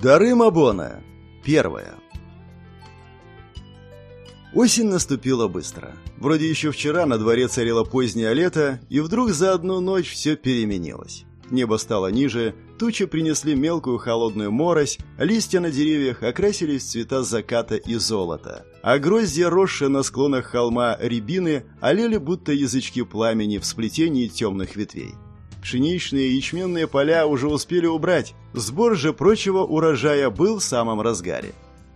Дары Мабона. Первое. Осень наступила быстро. Вроде еще вчера на дворе царило позднее лето, и вдруг за одну ночь все переменилось. Небо стало ниже, тучи принесли мелкую холодную морось, листья на деревьях окрасились в цвета заката и золота, а гроздья, росшие на склонах холма рябины, олели будто язычки пламени в сплетении темных ветвей. Пшеничные и ячменные поля уже успели убрать, сбор же прочего урожая был в самом разгаре.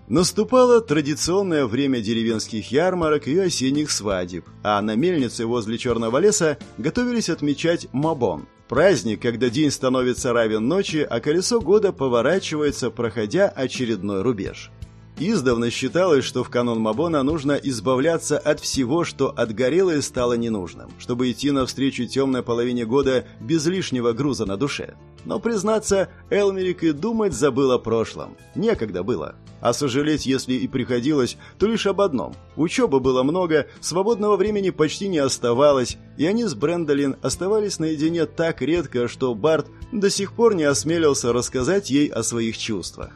Наступало традиционное время деревенских ярмарок и осенних свадеб, а на мельнице возле Черного леса готовились отмечать Мабон – праздник, когда день становится равен ночи, а колесо года поворачивается, проходя очередной рубеж. Издавна считалось, что в канун Мабона нужно избавляться от всего, что отгорело и стало ненужным, чтобы идти навстречу темной половине года без лишнего груза на душе. Но, признаться, Элмерик и думать забыл о прошлом. Некогда было. А сожалеть, если и приходилось, то лишь об одном. Учебы было много, свободного времени почти не оставалось, и они с Брэндолин оставались наедине так редко, что Барт до сих пор не осмелился рассказать ей о своих чувствах.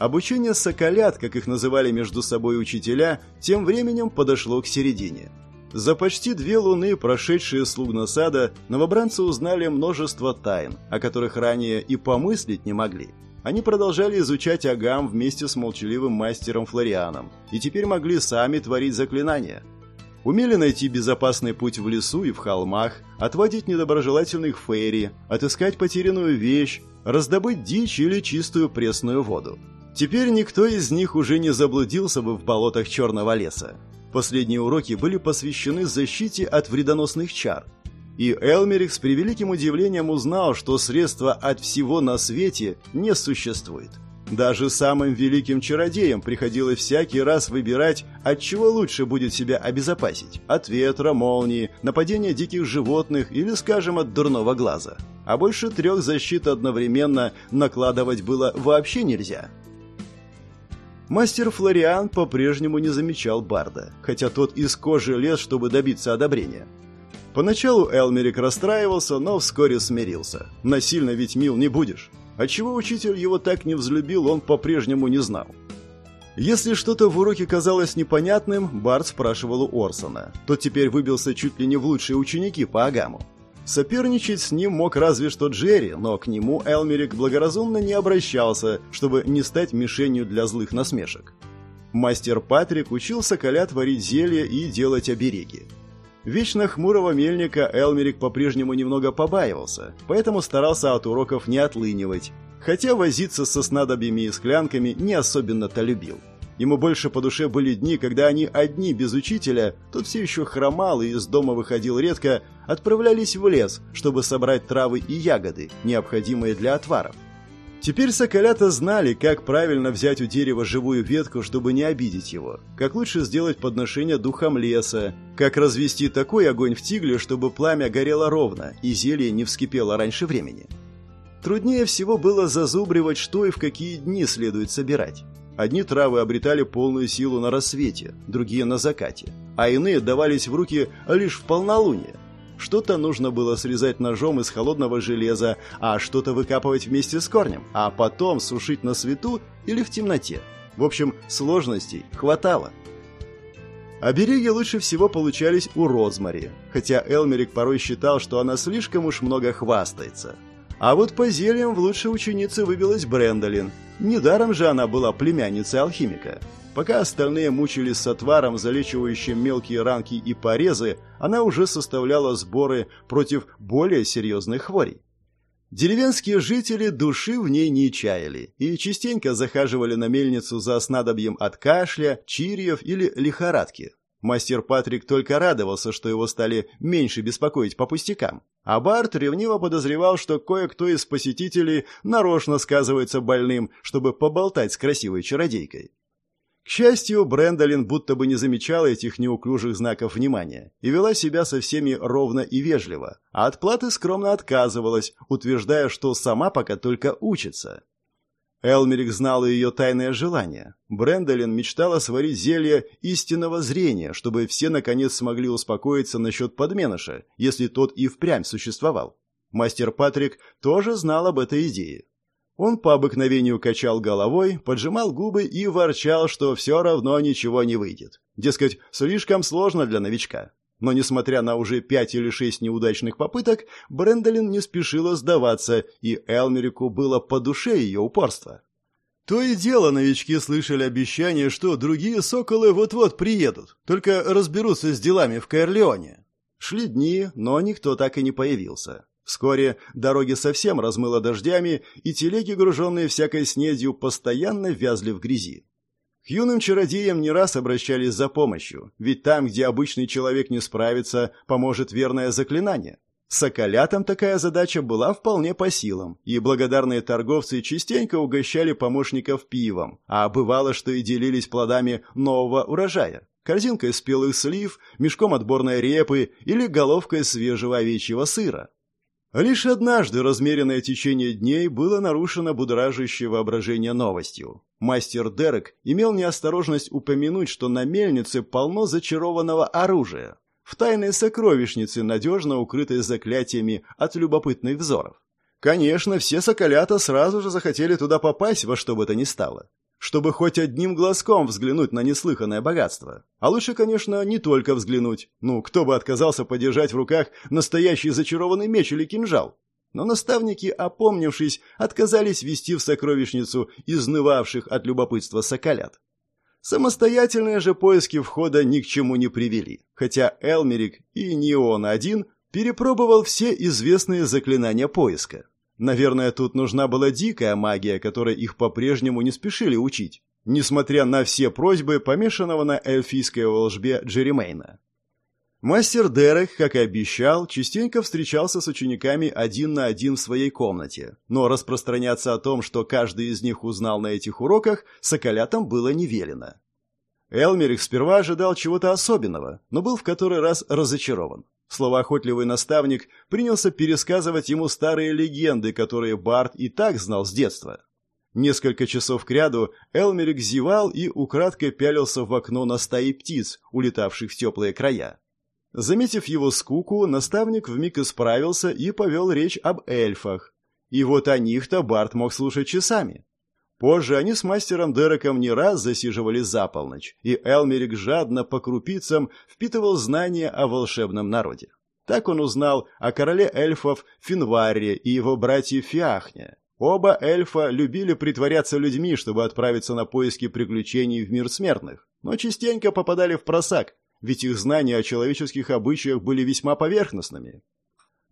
Обучение соколят, как их называли между собой учителя, тем временем подошло к середине. За почти две луны, прошедшие слуг насада, новобранцы узнали множество тайн, о которых ранее и помыслить не могли. Они продолжали изучать Агам вместе с молчаливым мастером Флорианом и теперь могли сами творить заклинания. Умели найти безопасный путь в лесу и в холмах, отводить недоброжелательных фейри, отыскать потерянную вещь, раздобыть дичь или чистую пресную воду. Теперь никто из них уже не заблудился бы в болотах Черного леса. Последние уроки были посвящены защите от вредоносных чар. И Элмерик с превеликим удивлением узнал, что средства от всего на свете не существует. Даже самым великим чародеям приходилось всякий раз выбирать, от чего лучше будет себя обезопасить. От ветра, молнии, нападения диких животных или, скажем, от дурного глаза. А больше трех защит одновременно накладывать было вообще нельзя. Мастер Флориан по-прежнему не замечал Барда, хотя тот из кожи лез, чтобы добиться одобрения. Поначалу Элмерик расстраивался, но вскоре смирился. Насильно ведь мил не будешь. Отчего учитель его так не взлюбил, он по-прежнему не знал. Если что-то в уроке казалось непонятным, Барт спрашивал у Орсона. Тот теперь выбился чуть ли не в лучшие ученики по Агаму. Соперничать с ним мог разве что Джерри, но к нему Элмерик благоразумно не обращался, чтобы не стать мишенью для злых насмешек. Мастер Патрик учил соколя творить зелья и делать обереги. Вечно хмурого мельника Элмерик по-прежнему немного побаивался, поэтому старался от уроков не отлынивать, хотя возиться со снадобьями и склянками не особенно-то любил. Ему больше по душе были дни, когда они одни, без учителя, тот все еще хромал и из дома выходил редко, отправлялись в лес, чтобы собрать травы и ягоды, необходимые для отваров. Теперь соколята знали, как правильно взять у дерева живую ветку, чтобы не обидеть его, как лучше сделать подношение духом леса, как развести такой огонь в тигле, чтобы пламя горело ровно и зелье не вскипело раньше времени. Труднее всего было зазубривать, что и в какие дни следует собирать. Одни травы обретали полную силу на рассвете, другие на закате, а иные давались в руки лишь в полнолуние. Что-то нужно было срезать ножом из холодного железа, а что-то выкапывать вместе с корнем, а потом сушить на свету или в темноте. В общем, сложностей хватало. Обереги лучше всего получались у Розмари, хотя Элмерик порой считал, что она слишком уж много хвастается. А вот по зельям в лучшей ученице выбилась Брэндолин. Недаром же она была племянницей алхимика. Пока остальные мучились с отваром, залечивающим мелкие ранки и порезы, она уже составляла сборы против более серьезных хворей. Деревенские жители души в ней не чаяли и частенько захаживали на мельницу за снадобьем от кашля, чирьев или лихорадки. Мастер Патрик только радовался, что его стали меньше беспокоить по пустякам. А Барт ревниво подозревал, что кое-кто из посетителей нарочно сказывается больным, чтобы поболтать с красивой чародейкой. К счастью, Брэндолин будто бы не замечала этих неуклюжих знаков внимания и вела себя со всеми ровно и вежливо, а от платы скромно отказывалась, утверждая, что сама пока только учится. Элмерик знал ее тайное желание. Брэндолин мечтала сварить зелье истинного зрения, чтобы все наконец смогли успокоиться насчет подменыша, если тот и впрямь существовал. Мастер Патрик тоже знал об этой идее. Он по обыкновению качал головой, поджимал губы и ворчал, что все равно ничего не выйдет. Дескать, слишком сложно для новичка. Но, несмотря на уже пять или шесть неудачных попыток, Брэндолин не спешила сдаваться, и Элмерику было по душе ее упорство. То и дело новички слышали обещание, что другие соколы вот-вот приедут, только разберутся с делами в Каэрлеоне. Шли дни, но никто так и не появился. Вскоре дороги совсем размыло дождями, и телеги, груженные всякой снедью, постоянно вязли в грязи. Юным чародеям не раз обращались за помощью, ведь там, где обычный человек не справится, поможет верное заклинание. Соколятам такая задача была вполне по силам, и благодарные торговцы частенько угощали помощников пивом, а бывало, что и делились плодами нового урожая корзинкой спелых слив, мешком отборной репы или головкой свежего овечьего сыра. Лишь однажды размеренное течение дней было нарушено будоражащее воображение новостью. Мастер Дерек имел неосторожность упомянуть, что на мельнице полно зачарованного оружия. В тайной сокровищнице, надежно укрытой заклятиями от любопытных взоров. Конечно, все соколята сразу же захотели туда попасть во что бы то ни стало чтобы хоть одним глазком взглянуть на неслыханное богатство. А лучше, конечно, не только взглянуть. Ну, кто бы отказался подержать в руках настоящий зачарованный меч или кинжал? Но наставники, опомнившись, отказались вести в сокровищницу изнывавших от любопытства соколят. Самостоятельные же поиски входа ни к чему не привели, хотя Элмерик и не он один перепробовал все известные заклинания поиска. Наверное, тут нужна была дикая магия, которой их по-прежнему не спешили учить, несмотря на все просьбы помешанного на эльфийской волжбе Джеремейна. Мастер Дерек, как и обещал, частенько встречался с учениками один на один в своей комнате, но распространяться о том, что каждый из них узнал на этих уроках, соколятам было не велено. Элмерих сперва ожидал чего-то особенного, но был в который раз разочарован. Словоохотливый наставник принялся пересказывать ему старые легенды, которые Барт и так знал с детства. Несколько часов кряду Элмерик зевал и украдкой пялился в окно на стаи птиц, улетавших в теплые края. Заметив его скуку, наставник вмиг исправился и повел речь об эльфах. И вот о них-то Барт мог слушать часами. Позже они с мастером Дереком не раз засиживали за полночь, и Элмерик жадно по крупицам впитывал знания о волшебном народе. Так он узнал о короле эльфов Финваре и его брате Фиахне. Оба эльфа любили притворяться людьми, чтобы отправиться на поиски приключений в мир смертных, но частенько попадали в просак, ведь их знания о человеческих обычаях были весьма поверхностными.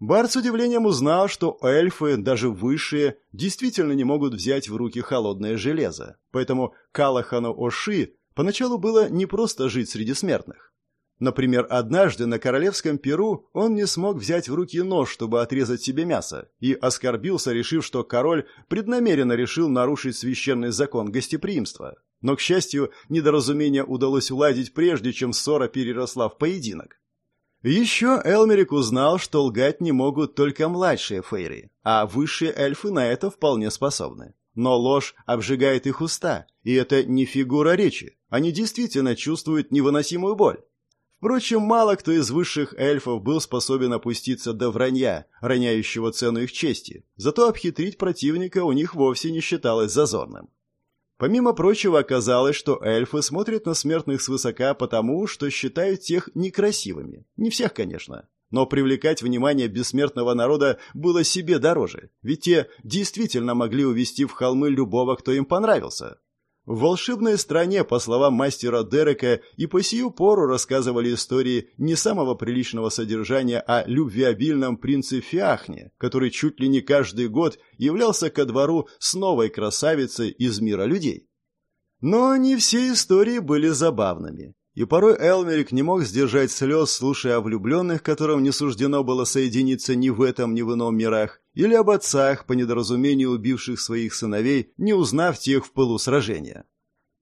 Барт с удивлением узнал, что эльфы, даже высшие, действительно не могут взять в руки холодное железо. Поэтому Калахану Оши поначалу было не просто жить среди смертных. Например, однажды на королевском перу он не смог взять в руки нож, чтобы отрезать себе мясо, и оскорбился, решив, что король преднамеренно решил нарушить священный закон гостеприимства. Но, к счастью, недоразумение удалось уладить прежде, чем ссора переросла в поединок. Еще Элмерик узнал, что лгать не могут только младшие фейри, а высшие эльфы на это вполне способны. Но ложь обжигает их уста, и это не фигура речи. Они действительно чувствуют невыносимую боль. Впрочем, мало кто из высших эльфов был способен опуститься до вранья, роняющего цену их чести. Зато обхитрить противника у них вовсе не считалось зазорным. Помимо прочего, оказалось, что эльфы смотрят на смертных свысока потому, что считают тех некрасивыми. Не всех, конечно. Но привлекать внимание бессмертного народа было себе дороже, ведь те действительно могли увести в холмы любого, кто им понравился. В волшебной стране, по словам мастера Дерека, и по сию пору рассказывали истории не самого приличного содержания о любвеобильном принце Фиахне, который чуть ли не каждый год являлся ко двору с новой красавицей из мира людей. Но не все истории были забавными. И порой Элмерик не мог сдержать слез, слушая о влюбленных, которым не суждено было соединиться ни в этом, ни в ином мирах, или об отцах, по недоразумению убивших своих сыновей, не узнав тех в пылу сражения.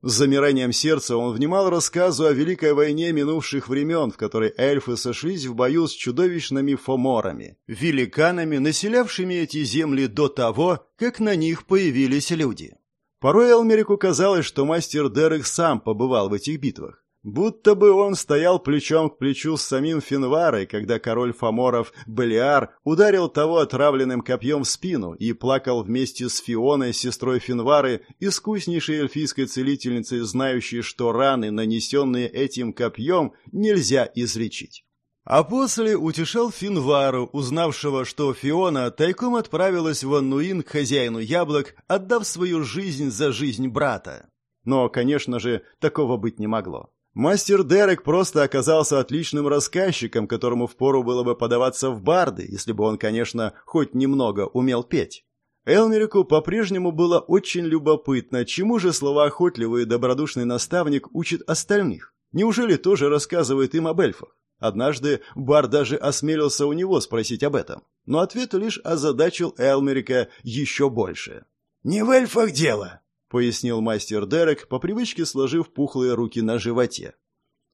С замиранием сердца он внимал рассказу о Великой войне минувших времен, в которой эльфы сошлись в бою с чудовищными фоморами, великанами, населявшими эти земли до того, как на них появились люди. Порой Элмерику казалось, что мастер Дерек сам побывал в этих битвах. Будто бы он стоял плечом к плечу с самим Финварой, когда король Фоморов Белиар ударил того отравленным копьем в спину и плакал вместе с Фионой, сестрой Финвары, искуснейшей эльфийской целительницей, знающей, что раны, нанесенные этим копьем, нельзя излечить. А после утешал Финвару, узнавшего, что Фиона тайком отправилась в Аннуин к хозяину яблок, отдав свою жизнь за жизнь брата. Но, конечно же, такого быть не могло. Мастер Дерек просто оказался отличным рассказчиком, которому впору было бы подаваться в барды, если бы он, конечно, хоть немного умел петь. Элмерику по-прежнему было очень любопытно, чему же словоохотливый и добродушный наставник учит остальных. Неужели тоже рассказывает им об эльфах? Однажды Бар даже осмелился у него спросить об этом, но ответ лишь озадачил Элмерика еще больше. «Не в эльфах дело», — пояснил мастер Дерек, по привычке сложив пухлые руки на животе.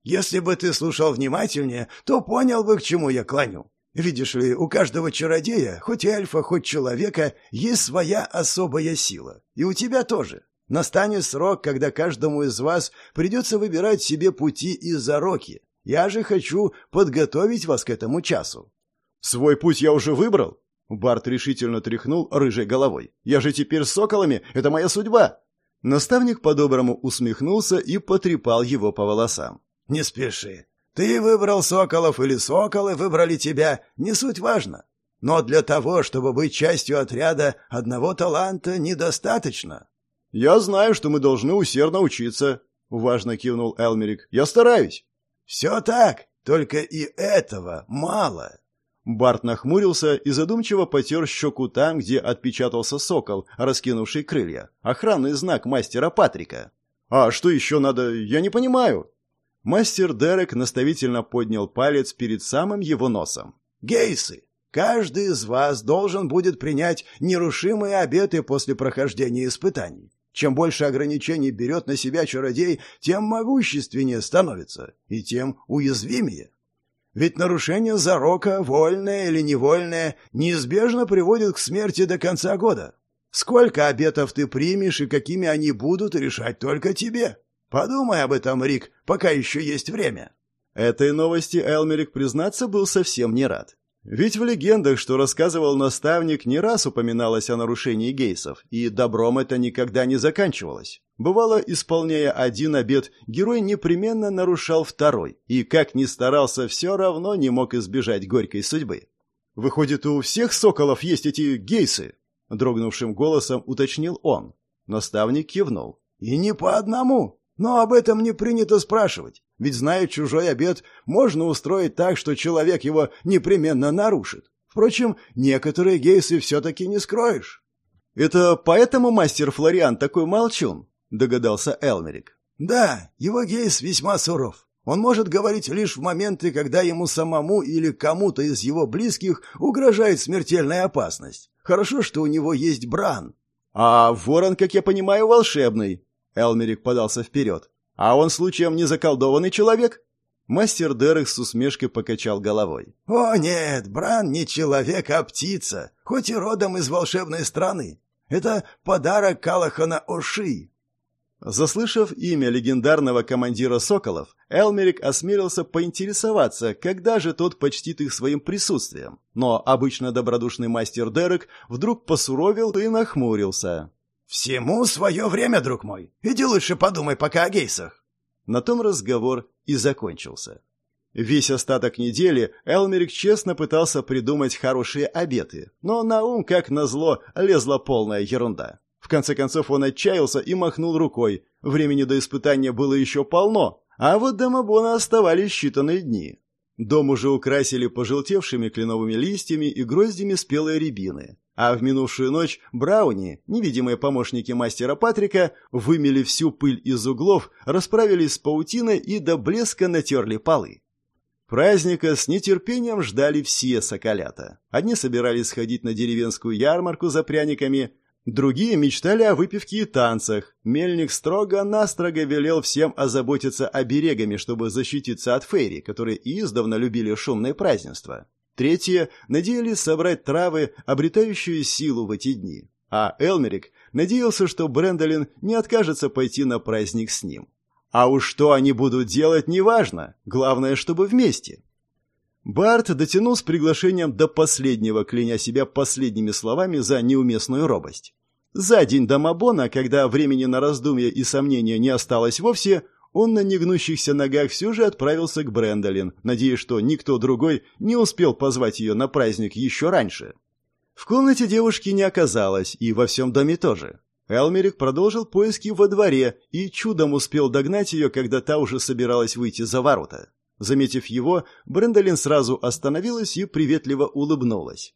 «Если бы ты слушал внимательнее, то понял бы, к чему я клоню. Видишь ли, у каждого чародея, хоть эльфа, хоть человека, есть своя особая сила. И у тебя тоже. Настанет срок, когда каждому из вас придется выбирать себе пути из зароки. Я же хочу подготовить вас к этому часу». «Свой путь я уже выбрал?» Барт решительно тряхнул рыжей головой. «Я же теперь с соколами! Это моя судьба!» Наставник по-доброму усмехнулся и потрепал его по волосам. «Не спеши. Ты выбрал соколов или соколы выбрали тебя, не суть важно. Но для того, чтобы быть частью отряда, одного таланта недостаточно». «Я знаю, что мы должны усердно учиться», — важно кивнул Элмерик. «Я стараюсь». «Все так, только и этого мало». Барт нахмурился и задумчиво потер щеку там, где отпечатался сокол, раскинувший крылья. Охранный знак мастера Патрика. «А что еще надо? Я не понимаю». Мастер Дерек наставительно поднял палец перед самым его носом. «Гейсы, каждый из вас должен будет принять нерушимые обеты после прохождения испытаний. Чем больше ограничений берет на себя чародей, тем могущественнее становится и тем уязвимее. Ведь нарушение зарока, вольное или невольное, неизбежно приводит к смерти до конца года. Сколько обетов ты примешь и какими они будут, решать только тебе. Подумай об этом, Рик, пока еще есть время». Этой новости Элмерик, признаться, был совсем не рад. Ведь в легендах, что рассказывал наставник, не раз упоминалось о нарушении гейсов, и добром это никогда не заканчивалось. Бывало, исполняя один обет, герой непременно нарушал второй, и, как ни старался, все равно не мог избежать горькой судьбы. «Выходит, у всех соколов есть эти гейсы?» — дрогнувшим голосом уточнил он. Наставник кивнул. «И не по одному. Но об этом не принято спрашивать. Ведь, зная чужой обед, можно устроить так, что человек его непременно нарушит. Впрочем, некоторые гейсы все-таки не скроешь. «Это поэтому мастер Флориан такой молчун?» – догадался Элмерик. «Да, его гейс весьма суров. Он может говорить лишь в моменты, когда ему самому или кому-то из его близких угрожает смертельная опасность. Хорошо, что у него есть Бран». «А ворон, как я понимаю, волшебный», – Элмерик подался вперед. А он случаем не заколдованный человек? Мастер Дерек с усмешкой покачал головой. «О нет, Бран не человек, а птица, хоть и родом из волшебной страны. Это подарок Калахана Оши». Заслышав имя легендарного командира Соколов, Элмерик осмелился поинтересоваться, когда же тот почтит их своим присутствием. Но обычно добродушный мастер Дерек вдруг посуровил и нахмурился. «Всему свое время, друг мой. Иди лучше подумай пока о гейсах». На том разговор и закончился. Весь остаток недели Элмерик честно пытался придумать хорошие обеты, но на ум, как назло, лезла полная ерунда. В конце концов он отчаялся и махнул рукой. Времени до испытания было еще полно, а вот до Мабона оставались считанные дни. Дом уже украсили пожелтевшими кленовыми листьями и гроздями спелой рябины. А в минувшую ночь Брауни, невидимые помощники мастера Патрика, вымели всю пыль из углов, расправились с паутиной и до блеска натерли полы. Праздника с нетерпением ждали все соколята. Одни собирались сходить на деревенскую ярмарку за пряниками, другие мечтали о выпивке и танцах. Мельник строго-настрого велел всем озаботиться оберегами, чтобы защититься от фейри, которые издавна любили шумные празднества. Третьи надеялись собрать травы, обретающие силу в эти дни. А Элмерик надеялся, что Брэндолин не откажется пойти на праздник с ним. А уж что они будут делать, неважно. Главное, чтобы вместе. Барт дотянул с приглашением до последнего, кляня себя последними словами за неуместную робость. За день до Мабона, когда времени на раздумья и сомнения не осталось вовсе, он на негнущихся ногах все же отправился к Брэндолин, надеясь, что никто другой не успел позвать ее на праздник еще раньше. В комнате девушки не оказалось, и во всем доме тоже. Элмерик продолжил поиски во дворе и чудом успел догнать ее, когда та уже собиралась выйти за ворота. Заметив его, Брэндолин сразу остановилась и приветливо улыбнулась.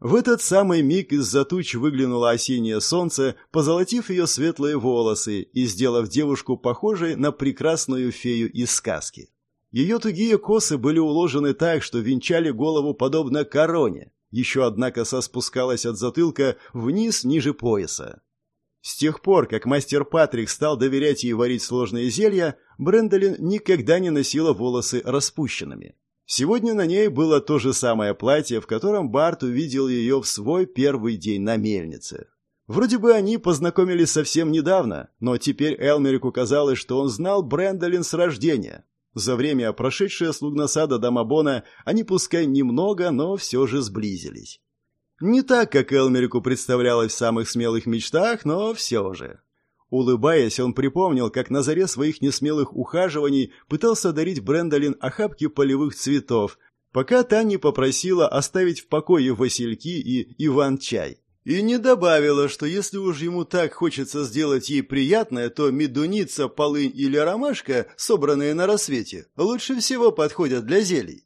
В этот самый миг из-за туч выглянуло осеннее солнце, позолотив ее светлые волосы и сделав девушку похожей на прекрасную фею из сказки. Ее тугие косы были уложены так, что венчали голову подобно короне. Еще одна коса спускалась от затылка вниз ниже пояса. С тех пор, как мастер Патрик стал доверять ей варить сложные зелья, Брэндолин никогда не носила волосы распущенными. Сегодня на ней было то же самое платье, в котором Барт увидел ее в свой первый день на мельнице. Вроде бы они познакомились совсем недавно, но теперь Элмерику казалось, что он знал Брэндолин с рождения. За время, прошедшее с Лугнасада до Мабона, они пускай немного, но все же сблизились. Не так, как Элмерику представлялось в самых смелых мечтах, но все же. Улыбаясь, он припомнил, как на заре своих несмелых ухаживаний пытался дарить Брендолин охапки полевых цветов, пока та не попросила оставить в покое васильки и иван-чай. И не добавила, что если уж ему так хочется сделать ей приятное, то медуница, полынь или ромашка, собранные на рассвете, лучше всего подходят для зелий.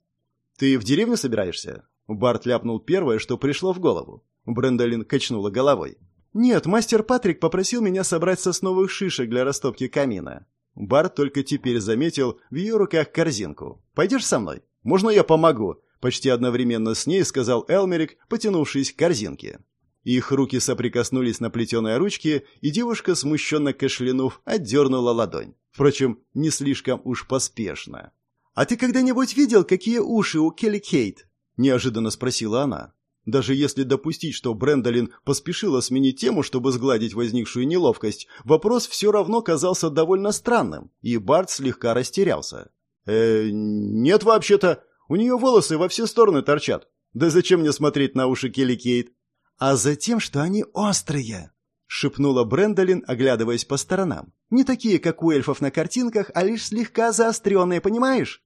«Ты в деревню собираешься?» Барт ляпнул первое, что пришло в голову. Брендолин качнула головой. «Нет, мастер Патрик попросил меня собрать сосновых шишек для растопки камина». Барт только теперь заметил в ее руках корзинку. «Пойдешь со мной? Можно я помогу?» Почти одновременно с ней сказал Элмерик, потянувшись к корзинке. Их руки соприкоснулись на плетеной ручке, и девушка, смущенно кашлянув, отдернула ладонь. Впрочем, не слишком уж поспешно. «А ты когда-нибудь видел, какие уши у Келли Кейт?» – неожиданно спросила она. Даже если допустить, что Брендолин поспешила сменить тему, чтобы сгладить возникшую неловкость, вопрос все равно казался довольно странным, и Барт слегка растерялся. «Э, нет вообще-то. У нее волосы во все стороны торчат. Да зачем мне смотреть на уши Келли Кейт?» «А за тем, что они острые», — шепнула Брендолин, оглядываясь по сторонам. «Не такие, как у эльфов на картинках, а лишь слегка заостренные, понимаешь?»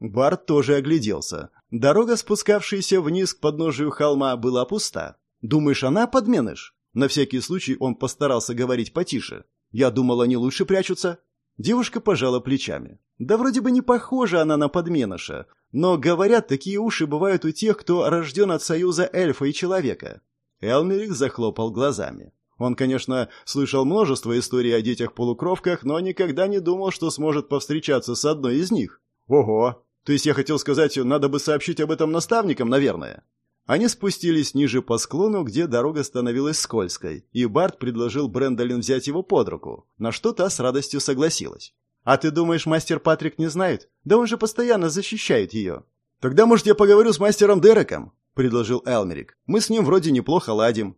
Барт тоже огляделся. Дорога, спускавшаяся вниз к подножию холма, была пуста. «Думаешь, она подменыш?» На всякий случай он постарался говорить потише. «Я думал, они лучше прячутся». Девушка пожала плечами. «Да вроде бы не похожа она на подменыша. Но, говорят, такие уши бывают у тех, кто рожден от союза эльфа и человека». Элмерик захлопал глазами. Он, конечно, слышал множество историй о детях-полукровках, но никогда не думал, что сможет повстречаться с одной из них. «Ого! То есть я хотел сказать, надо бы сообщить об этом наставникам, наверное. Они спустились ниже по склону, где дорога становилась скользкой, и Барт предложил Брэндолин взять его под руку, на что та с радостью согласилась. «А ты думаешь, мастер Патрик не знает? Да он же постоянно защищает ее». «Тогда, может, я поговорю с мастером Дереком?» – предложил Элмерик. «Мы с ним вроде неплохо ладим».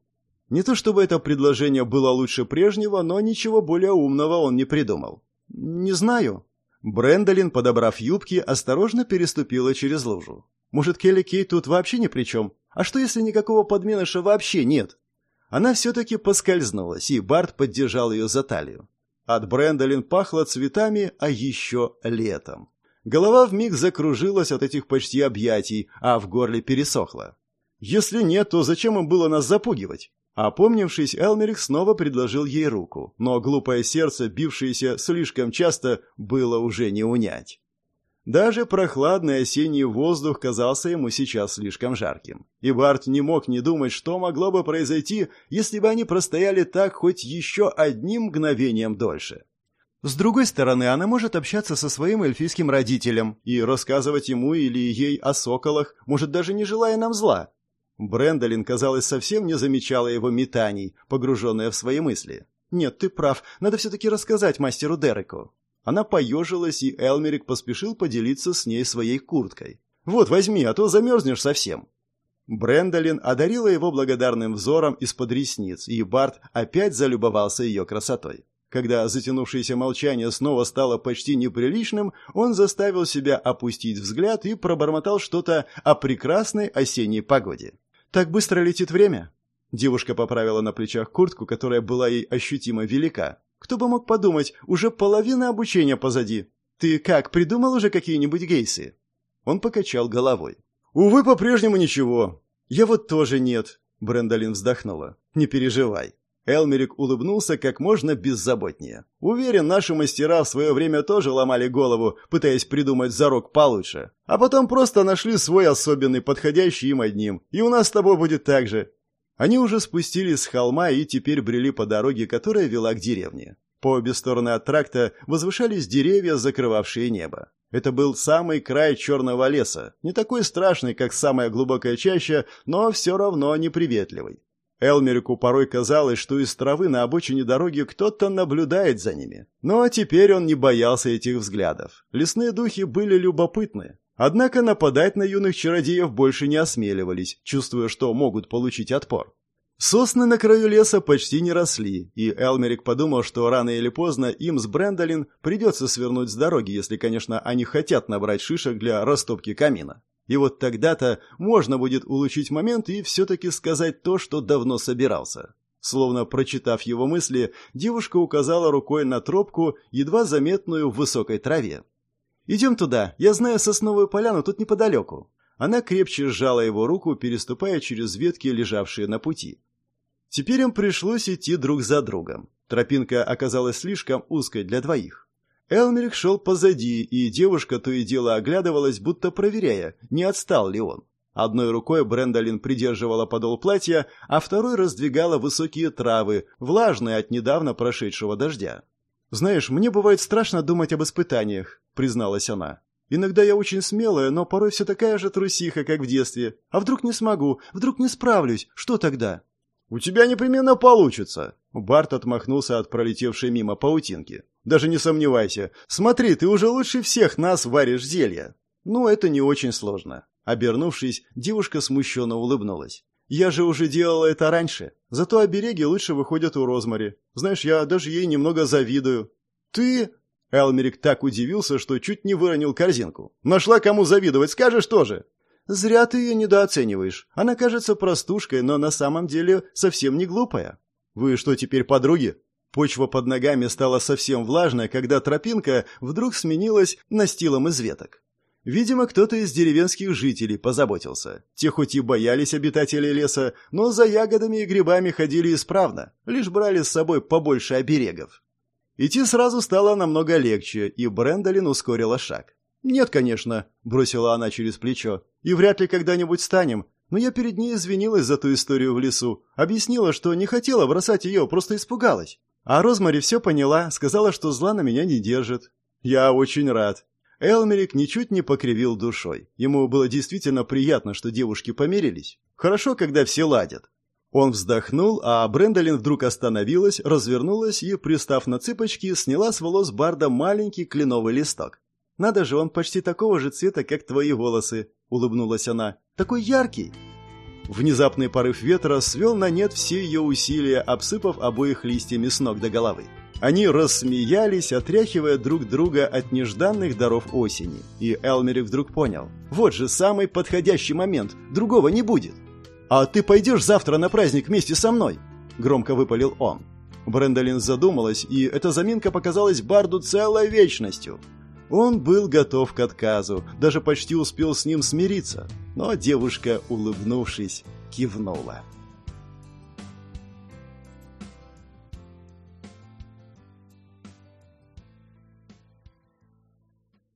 Не то чтобы это предложение было лучше прежнего, но ничего более умного он не придумал. «Не знаю», Брендолин, подобрав юбки, осторожно переступила через лужу. Может, Келли Кей тут вообще ни при чем? А что, если никакого подменыша вообще нет? Она все-таки поскользнулась, и Барт поддержал ее за талию. От Брендолин пахло цветами, а еще летом. Голова вмиг закружилась от этих почти объятий, а в горле пересохла. Если нет, то зачем им было нас запугивать? Опомнившись, Элмерик снова предложил ей руку, но глупое сердце, бившееся слишком часто, было уже не унять. Даже прохладный осенний воздух казался ему сейчас слишком жарким. И Барт не мог не думать, что могло бы произойти, если бы они простояли так хоть еще одним мгновением дольше. С другой стороны, она может общаться со своим эльфийским родителем и рассказывать ему или ей о соколах, может, даже не желая нам зла. Брендолин, казалось, совсем не замечала его метаний, погруженная в свои мысли. «Нет, ты прав. Надо все-таки рассказать мастеру Дереку». Она поежилась, и Элмерик поспешил поделиться с ней своей курткой. «Вот, возьми, а то замерзнешь совсем». Брендолин одарила его благодарным взором из-под ресниц, и Барт опять залюбовался ее красотой. Когда затянувшееся молчание снова стало почти неприличным, он заставил себя опустить взгляд и пробормотал что-то о прекрасной осенней погоде. «Так быстро летит время?» Девушка поправила на плечах куртку, которая была ей ощутимо велика. «Кто бы мог подумать, уже половина обучения позади. Ты как, придумал уже какие-нибудь гейсы?» Он покачал головой. «Увы, по-прежнему ничего. Я вот тоже нет», — Брэндолин вздохнула. «Не переживай. Элмерик улыбнулся как можно беззаботнее. «Уверен, наши мастера в свое время тоже ломали голову, пытаясь придумать зарок получше. А потом просто нашли свой особенный, подходящий им одним. И у нас с тобой будет так же». Они уже спустились с холма и теперь брели по дороге, которая вела к деревне. По обе стороны от тракта возвышались деревья, закрывавшие небо. Это был самый край черного леса, не такой страшный, как самая глубокая чаща, но все равно неприветливый. Элмерику порой казалось, что из травы на обочине дороги кто-то наблюдает за ними. Но теперь он не боялся этих взглядов. Лесные духи были любопытны. Однако нападать на юных чародеев больше не осмеливались, чувствуя, что могут получить отпор. Сосны на краю леса почти не росли, и Элмерик подумал, что рано или поздно им с Брэндолин придется свернуть с дороги, если, конечно, они хотят набрать шишек для растопки камина. И вот тогда-то можно будет улучшить момент и все-таки сказать то, что давно собирался. Словно прочитав его мысли, девушка указала рукой на тропку, едва заметную в высокой траве. «Идем туда, я знаю сосновую поляну тут неподалеку». Она крепче сжала его руку, переступая через ветки, лежавшие на пути. Теперь им пришлось идти друг за другом. Тропинка оказалась слишком узкой для двоих. Элмерик шел позади, и девушка то и дело оглядывалась, будто проверяя, не отстал ли он. Одной рукой Брэндолин придерживала подол платья, а второй раздвигала высокие травы, влажные от недавно прошедшего дождя. «Знаешь, мне бывает страшно думать об испытаниях», — призналась она. «Иногда я очень смелая, но порой все такая же трусиха, как в детстве. А вдруг не смогу? Вдруг не справлюсь? Что тогда?» «У тебя непременно получится!» Барт отмахнулся от пролетевшей мимо паутинки. «Даже не сомневайся. Смотри, ты уже лучше всех нас варишь зелья!» «Ну, это не очень сложно». Обернувшись, девушка смущенно улыбнулась. «Я же уже делала это раньше. Зато обереги лучше выходят у Розмари. Знаешь, я даже ей немного завидую». «Ты...» Элмерик так удивился, что чуть не выронил корзинку. «Нашла кому завидовать, скажешь тоже!» Зря ты ее недооцениваешь. Она кажется простушкой, но на самом деле совсем не глупая. Вы что, теперь подруги? Почва под ногами стала совсем влажной, когда тропинка вдруг сменилась настилом из веток. Видимо, кто-то из деревенских жителей позаботился. Те хоть и боялись обитателей леса, но за ягодами и грибами ходили исправно, лишь брали с собой побольше оберегов. Идти сразу стало намного легче, и Брэндолин ускорила шаг. «Нет, конечно», — бросила она через плечо, — «и вряд ли когда-нибудь станем. Но я перед ней извинилась за ту историю в лесу, объяснила, что не хотела бросать ее, просто испугалась. А Розмари все поняла, сказала, что зла на меня не держит. Я очень рад». Элмерик ничуть не покривил душой. Ему было действительно приятно, что девушки помирились. Хорошо, когда все ладят. Он вздохнул, а Брендолин вдруг остановилась, развернулась и, пристав на цыпочки, сняла с волос Барда маленький кленовый листок. Надо же, он почти такого же цвета, как твои волосы», — улыбнулась она. «Такой яркий». Внезапный порыв ветра свел на нет все ее усилия, обсыпав обоих листьями с ног до головы. Они рассмеялись, отряхивая друг друга от нежданных даров осени. И Элмерик вдруг понял. Вот же самый подходящий момент. Другого не будет. «А ты пойдешь завтра на праздник вместе со мной?» Громко выпалил он. Брэндолин задумалась, и эта заминка показалась Барду целой вечностью. Он был готов к отказу, даже почти успел с ним смириться, но девушка, улыбнувшись, кивнула.